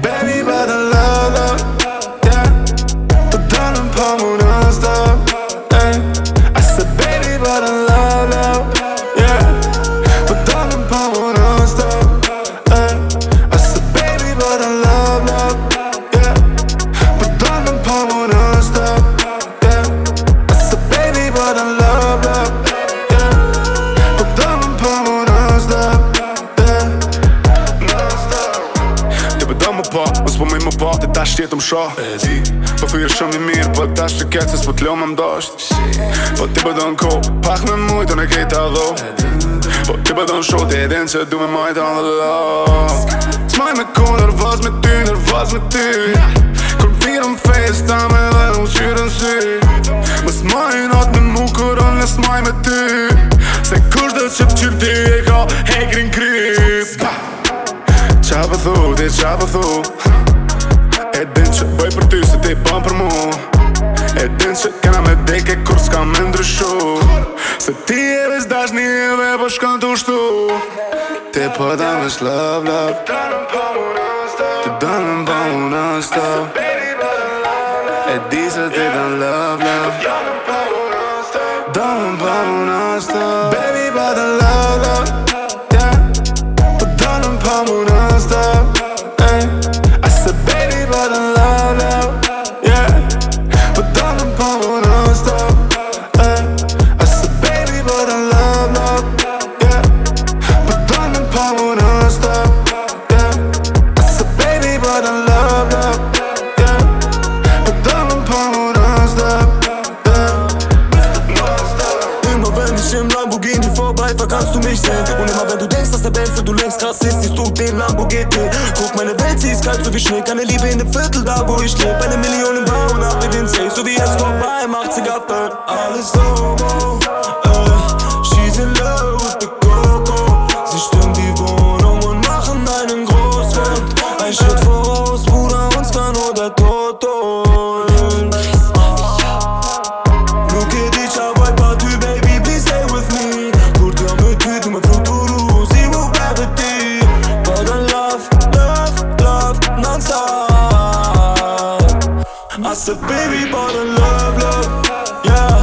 Baby, by the më pa Mos po me më pa Të tash tjetë më shah Po thuj e shumë i mirë Po ta të ketë Se s'po t'lo më mdasht Po ti bëdo po në ko Pak me mujtë Të në kejta dho Po ti bëdo po në shot E din që du me majtë On the love S'maj me ko Nërvaz me ty Nërvaz me ty Kur t'virëm fejës Ta me dhe Më shqyrën si Më s'maj në atë me mu Kur on në s'maj me ty Se kush dhe qëpë qyrë ti E ka hekrin kryp qa për thu, qa për E din që bëj për ty se ti bën për mu E din që kena me deke kur s'ka me ndryshu Se ti e vez dash e ve për po shkën të ushtu Te për da me shlap, lap Te da me bën unë në stop E di se te dan lap, lap Te da me bën unë në du mich sehen. Und immer wenn du denkst, dass der Benz, du längst krass ist, siehst du den Lambo GT. Guck, meine Welt, sie ist kalt, so wie Schnee. Keine Liebe in dem Viertel, da wo ich lebe. Eine Million im Bau und ab in den Safe, so wie Escobar im 80er-Fan. Alles so, I said, baby, bought a love, love, yeah.